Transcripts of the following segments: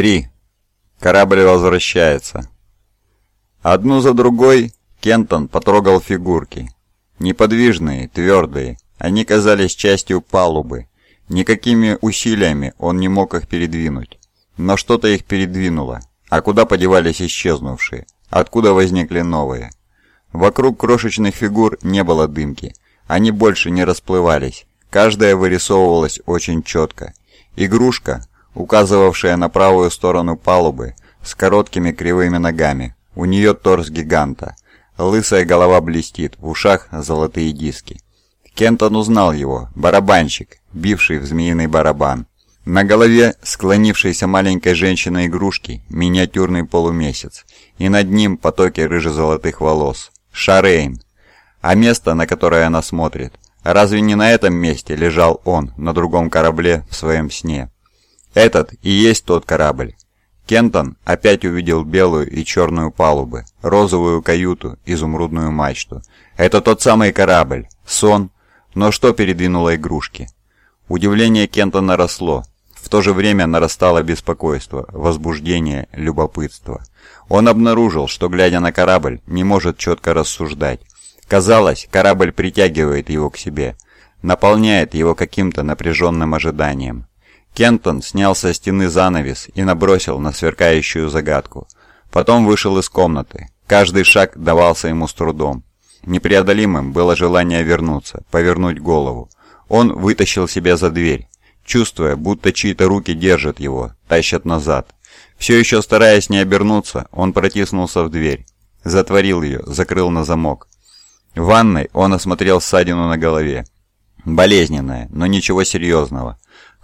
3. Корабль возвращается. Одну за другой Кентон потрогал фигурки. Неподвижные, твердые, они казались частью палубы. Никакими усилиями он не мог их передвинуть. Но что-то их передвинуло. А куда подевались исчезнувшие? Откуда возникли новые? Вокруг крошечных фигур не было дымки. Они больше не расплывались. Каждая вырисовывалась очень четко. Игрушка, указывавшая на правую сторону палубы, с короткими кривыми ногами. У нее торс гиганта. Лысая голова блестит, в ушах золотые диски. Кентон узнал его, барабанщик, бивший в змеиный барабан. На голове склонившейся маленькой женщины-игрушки миниатюрный полумесяц, и над ним потоки рыже-золотых волос. Шарейн. А место, на которое она смотрит, разве не на этом месте лежал он на другом корабле в своем сне? Этот и есть тот корабль. Кентон опять увидел белую и черную палубы, розовую каюту, изумрудную мачту. Это тот самый корабль. Сон. Но что передвинуло игрушки? Удивление Кентона росло. В то же время нарастало беспокойство, возбуждение, любопытство. Он обнаружил, что, глядя на корабль, не может четко рассуждать. Казалось, корабль притягивает его к себе, наполняет его каким-то напряженным ожиданием. Кентон снял со стены занавес и набросил на сверкающую загадку. Потом вышел из комнаты. Каждый шаг давался ему с трудом. Непреодолимым было желание вернуться, повернуть голову. Он вытащил себя за дверь, чувствуя, будто чьи-то руки держат его, тащат назад. Все еще стараясь не обернуться, он протиснулся в дверь. Затворил ее, закрыл на замок. В ванной он осмотрел ссадину на голове. Болезненная, но ничего серьезного.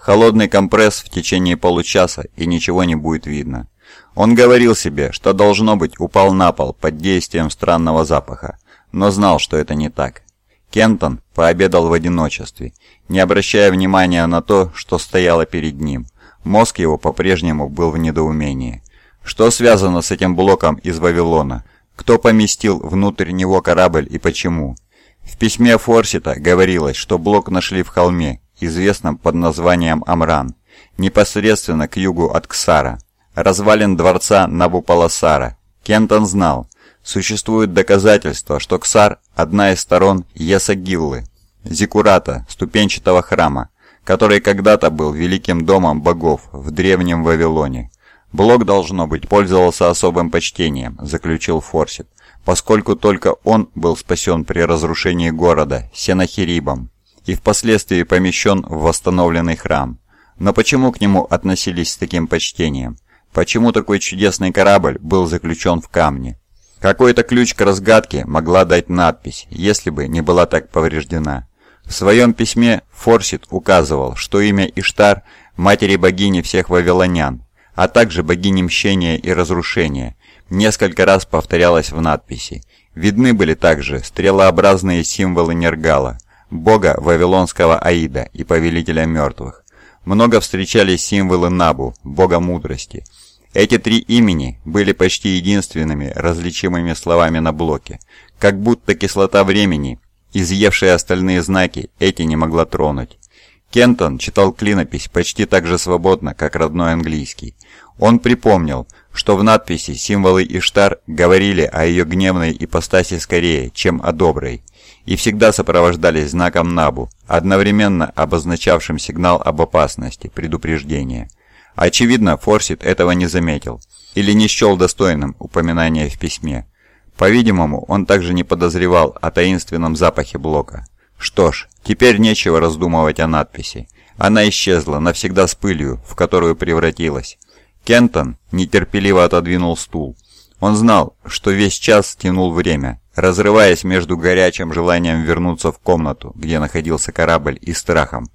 Холодный компресс в течение получаса, и ничего не будет видно. Он говорил себе, что должно быть упал на пол под действием странного запаха, но знал, что это не так. Кентон пообедал в одиночестве, не обращая внимания на то, что стояло перед ним. Мозг его по-прежнему был в недоумении. Что связано с этим блоком из Вавилона? Кто поместил внутрь него корабль и почему? В письме Форсита говорилось, что блок нашли в холме, известном под названием Амран, непосредственно к югу от Ксара, развалин дворца Набупаласара. Кентон знал, существуют доказательства, что Ксар – одна из сторон Ясагиллы, Зикурата, ступенчатого храма, который когда-то был великим домом богов в древнем Вавилоне. Блок, должно быть, пользовался особым почтением, заключил Форсит, поскольку только он был спасен при разрушении города Сенахирибом и впоследствии помещен в восстановленный храм. Но почему к нему относились с таким почтением? Почему такой чудесный корабль был заключен в камне? Какой-то ключ к разгадке могла дать надпись, если бы не была так повреждена. В своем письме Форсит указывал, что имя Иштар – матери богини всех вавилонян, а также богини мщения и разрушения, несколько раз повторялось в надписи. Видны были также стрелообразные символы Нергала – бога Вавилонского Аида и повелителя мертвых. Много встречались символы Набу, бога мудрости. Эти три имени были почти единственными различимыми словами на блоке, как будто кислота времени, изъевшая остальные знаки, эти не могла тронуть. Кентон читал клинопись почти так же свободно, как родной английский. Он припомнил, что в надписи символы Иштар говорили о ее гневной ипостаси скорее, чем о доброй – и всегда сопровождались знаком Набу, одновременно обозначавшим сигнал об опасности, предупреждение. Очевидно, Форсит этого не заметил или не счел достойным упоминания в письме. По-видимому, он также не подозревал о таинственном запахе блока. Что ж, теперь нечего раздумывать о надписи. Она исчезла навсегда с пылью, в которую превратилась. Кентон нетерпеливо отодвинул стул. Он знал, что весь час тянул время, разрываясь между горячим желанием вернуться в комнату, где находился корабль, и страхом,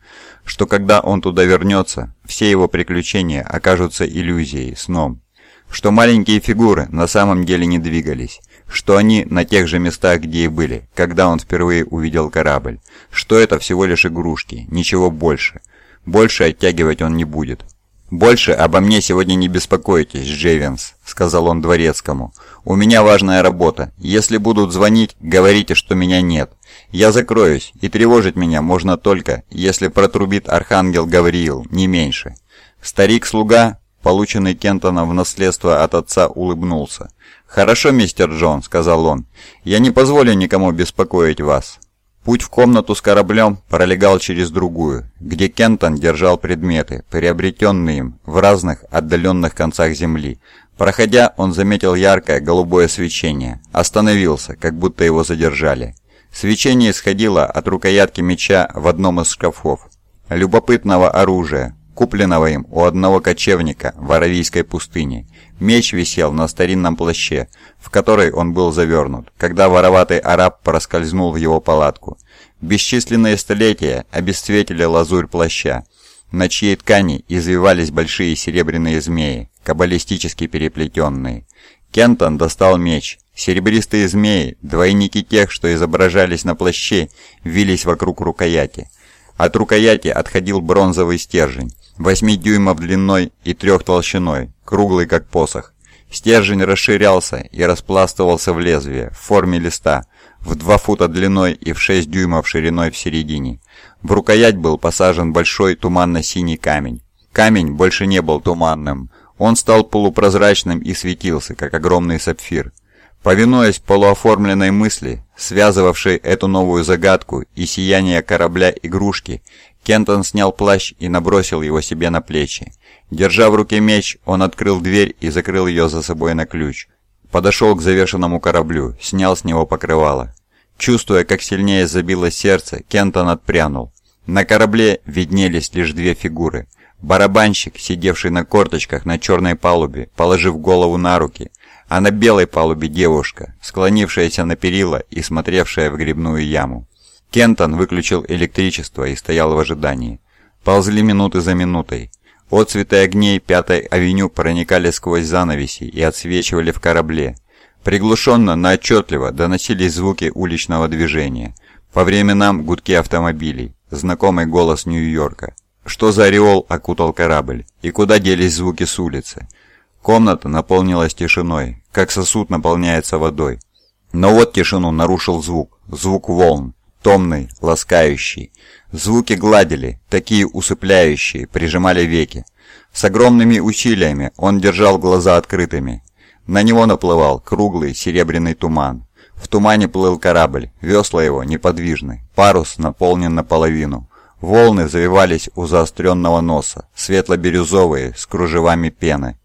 что когда он туда вернется, все его приключения окажутся иллюзией, сном, что маленькие фигуры на самом деле не двигались, что они на тех же местах, где и были, когда он впервые увидел корабль, что это всего лишь игрушки, ничего больше. Больше оттягивать он не будет. «Больше обо мне сегодня не беспокойтесь, Джейвенс», — сказал он дворецкому. «У меня важная работа. Если будут звонить, говорите, что меня нет. Я закроюсь, и тревожить меня можно только, если протрубит архангел Гавриил, не меньше». Старик-слуга, полученный Кентоном в наследство от отца, улыбнулся. «Хорошо, мистер Джон», — сказал он. «Я не позволю никому беспокоить вас». Путь в комнату с кораблем пролегал через другую, где Кентон держал предметы, приобретенные им в разных отдаленных концах Земли. Проходя, он заметил яркое голубое свечение, остановился, как будто его задержали. Свечение исходило от рукоятки меча в одном из шкафов. Любопытного оружия, купленного им у одного кочевника в Аравийской пустыне. Меч висел на старинном плаще, в который он был завернут, когда вороватый араб проскользнул в его палатку. Бесчисленные столетия обесцветили лазурь плаща, на чьей ткани извивались большие серебряные змеи, каббалистически переплетенные. Кентон достал меч. Серебристые змеи, двойники тех, что изображались на плаще, вились вокруг рукояти. От рукояти отходил бронзовый стержень, 8 дюймов длиной и 3 толщиной, круглый как посох. Стержень расширялся и распластывался в лезвие, в форме листа, в 2 фута длиной и в 6 дюймов шириной в середине. В рукоять был посажен большой туманно-синий камень. Камень больше не был туманным, он стал полупрозрачным и светился, как огромный сапфир. Повинуясь полуоформленной мысли, связывавшей эту новую загадку и сияние корабля-игрушки, Кентон снял плащ и набросил его себе на плечи. Держа в руке меч, он открыл дверь и закрыл ее за собой на ключ. Подошел к завершенному кораблю, снял с него покрывало. Чувствуя, как сильнее забилось сердце, Кентон отпрянул. На корабле виднелись лишь две фигуры. Барабанщик, сидевший на корточках на черной палубе, положив голову на руки, а на белой палубе девушка, склонившаяся на перила и смотревшая в грибную яму. Кентон выключил электричество и стоял в ожидании. Ползли минуты за минутой. Отцветы огней Пятой авеню проникали сквозь занавеси и отсвечивали в корабле. Приглушенно, но отчетливо доносились звуки уличного движения. По временам гудки автомобилей, знакомый голос Нью-Йорка. Что за ореол окутал корабль? И куда делись звуки с улицы? Комната наполнилась тишиной, как сосуд наполняется водой. Но вот тишину нарушил звук, звук волн томный, ласкающий. Звуки гладили, такие усыпляющие, прижимали веки. С огромными усилиями он держал глаза открытыми. На него наплывал круглый серебряный туман. В тумане плыл корабль, весла его неподвижны, парус наполнен наполовину. Волны завивались у заостренного носа, светло-бирюзовые, с кружевами пены.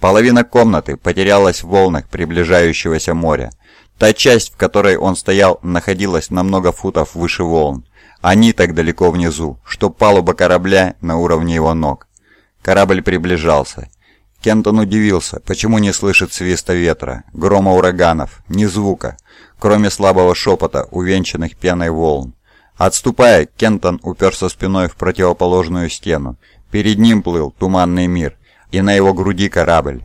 Половина комнаты потерялась в волнах приближающегося моря. Та часть, в которой он стоял, находилась на много футов выше волн. Они так далеко внизу, что палуба корабля на уровне его ног. Корабль приближался. Кентон удивился, почему не слышит свиста ветра, грома ураганов, ни звука, кроме слабого шепота, увенчанных пеной волн. Отступая, Кентон уперся спиной в противоположную стену. Перед ним плыл туманный мир, и на его груди корабль.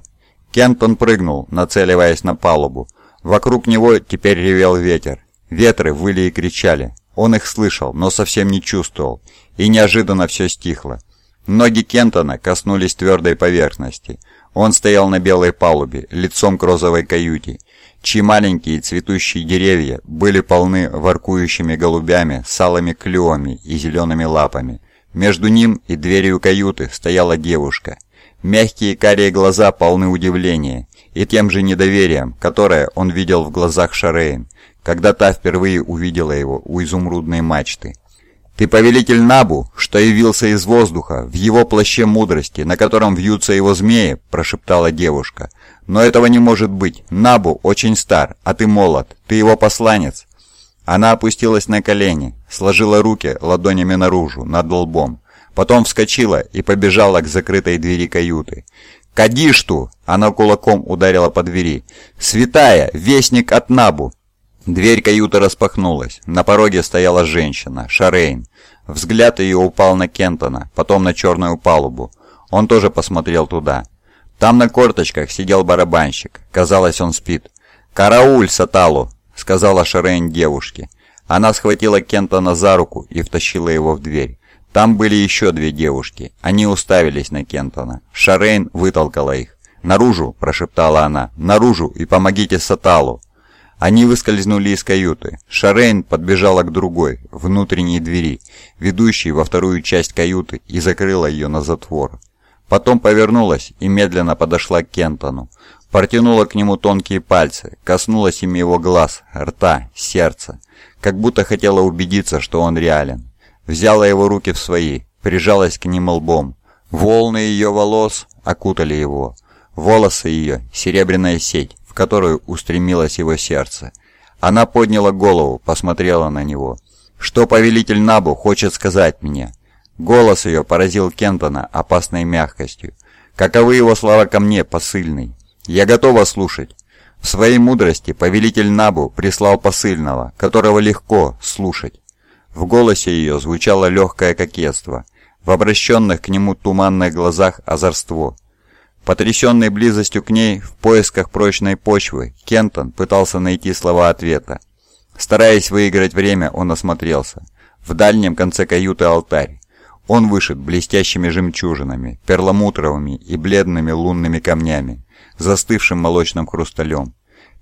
Кентон прыгнул, нацеливаясь на палубу. Вокруг него теперь ревел ветер. Ветры выли и кричали. Он их слышал, но совсем не чувствовал. И неожиданно все стихло. Ноги Кентона коснулись твердой поверхности. Он стоял на белой палубе, лицом к розовой каюте, чьи маленькие цветущие деревья были полны воркующими голубями с алыми клювами и зелеными лапами. Между ним и дверью каюты стояла девушка. Мягкие карие глаза полны удивления, и тем же недоверием, которое он видел в глазах Шарейн, когда та впервые увидела его у изумрудной мачты. «Ты повелитель Набу, что явился из воздуха, в его плаще мудрости, на котором вьются его змеи», – прошептала девушка. «Но этого не может быть. Набу очень стар, а ты молод. Ты его посланец». Она опустилась на колени, сложила руки ладонями наружу, над лбом. Потом вскочила и побежала к закрытой двери каюты. «Кадишту!» — она кулаком ударила по двери. «Святая! Вестник от Набу!» Дверь каюты распахнулась. На пороге стояла женщина, Шарейн. Взгляд ее упал на Кентона, потом на черную палубу. Он тоже посмотрел туда. Там на корточках сидел барабанщик. Казалось, он спит. «Карауль, Саталу!» — сказала Шарейн девушке. Она схватила Кентона за руку и втащила его в дверь. Там были еще две девушки. Они уставились на Кентона. Шарейн вытолкала их. «Наружу!» – прошептала она. «Наружу и помогите Саталу!» Они выскользнули из каюты. Шарейн подбежала к другой, внутренней двери, ведущей во вторую часть каюты, и закрыла ее на затвор. Потом повернулась и медленно подошла к Кентону. Протянула к нему тонкие пальцы, коснулась ими его глаз, рта, сердца, как будто хотела убедиться, что он реален. Взяла его руки в свои, прижалась к ним лбом. Волны ее волос окутали его. Волосы ее — серебряная сеть, в которую устремилось его сердце. Она подняла голову, посмотрела на него. «Что повелитель Набу хочет сказать мне?» Голос ее поразил Кентона опасной мягкостью. «Каковы его слова ко мне, посыльный?» «Я готова слушать». В своей мудрости повелитель Набу прислал посыльного, которого легко слушать. В голосе ее звучало легкое кокетство, в обращенных к нему туманных глазах озорство. Потрясенный близостью к ней, в поисках прочной почвы, Кентон пытался найти слова ответа. Стараясь выиграть время, он осмотрелся. В дальнем конце каюты алтарь. Он вышит блестящими жемчужинами, перламутровыми и бледными лунными камнями, застывшим молочным хрусталем.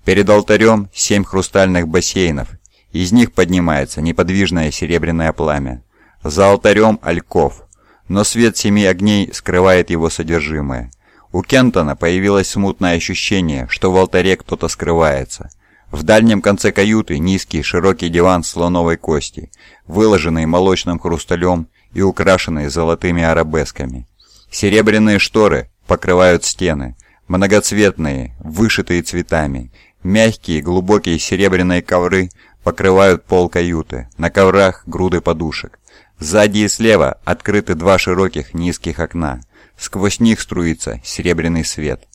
Перед алтарем семь хрустальных бассейнов, из них поднимается неподвижное серебряное пламя. За алтарем альков, но свет семи огней скрывает его содержимое. У Кентона появилось смутное ощущение, что в алтаре кто-то скрывается. В дальнем конце каюты низкий широкий диван слоновой кости, выложенный молочным хрусталем и украшенный золотыми арабесками. Серебряные шторы покрывают стены, многоцветные, вышитые цветами. Мягкие глубокие серебряные ковры покрывают пол каюты, на коврах груды подушек. Сзади и слева открыты два широких низких окна – Сквозь них струится серебряный свет.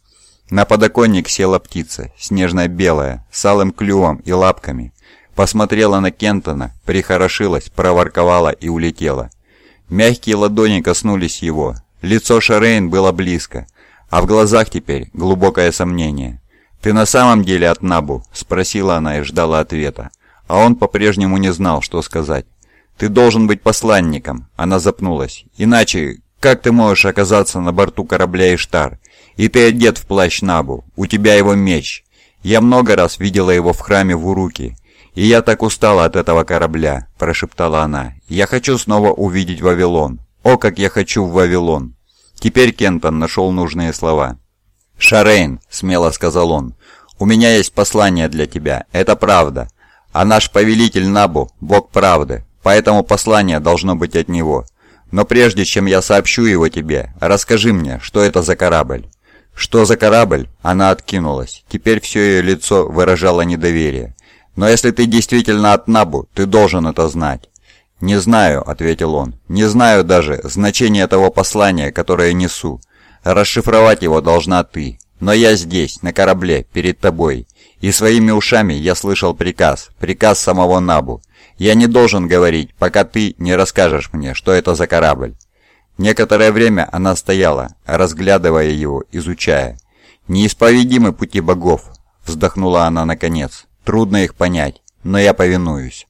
На подоконник села птица, снежно-белая, с алым клювом и лапками. Посмотрела на Кентона, прихорошилась, проворковала и улетела. Мягкие ладони коснулись его. Лицо Шарейн было близко, а в глазах теперь глубокое сомнение. «Ты на самом деле от Набу?» – спросила она и ждала ответа. А он по-прежнему не знал, что сказать. «Ты должен быть посланником», – она запнулась. «Иначе как ты можешь оказаться на борту корабля Иштар? И ты одет в плащ Набу, у тебя его меч. Я много раз видела его в храме в Уруке, и я так устала от этого корабля», – прошептала она. «Я хочу снова увидеть Вавилон. О, как я хочу в Вавилон!» Теперь Кентон нашел нужные слова. «Шарейн», – смело сказал он, – «у меня есть послание для тебя, это правда. А наш повелитель Набу – бог правды, поэтому послание должно быть от него». Но прежде чем я сообщу его тебе, расскажи мне, что это за корабль». «Что за корабль?» Она откинулась. Теперь все ее лицо выражало недоверие. «Но если ты действительно от Набу, ты должен это знать». «Не знаю», — ответил он. «Не знаю даже значения того послания, которое несу. Расшифровать его должна ты. Но я здесь, на корабле, перед тобой. И своими ушами я слышал приказ, приказ самого Набу. Я не должен говорить, пока ты не расскажешь мне, что это за корабль». Некоторое время она стояла, разглядывая его, изучая. «Неисповедимы пути богов», — вздохнула она наконец. «Трудно их понять, но я повинуюсь».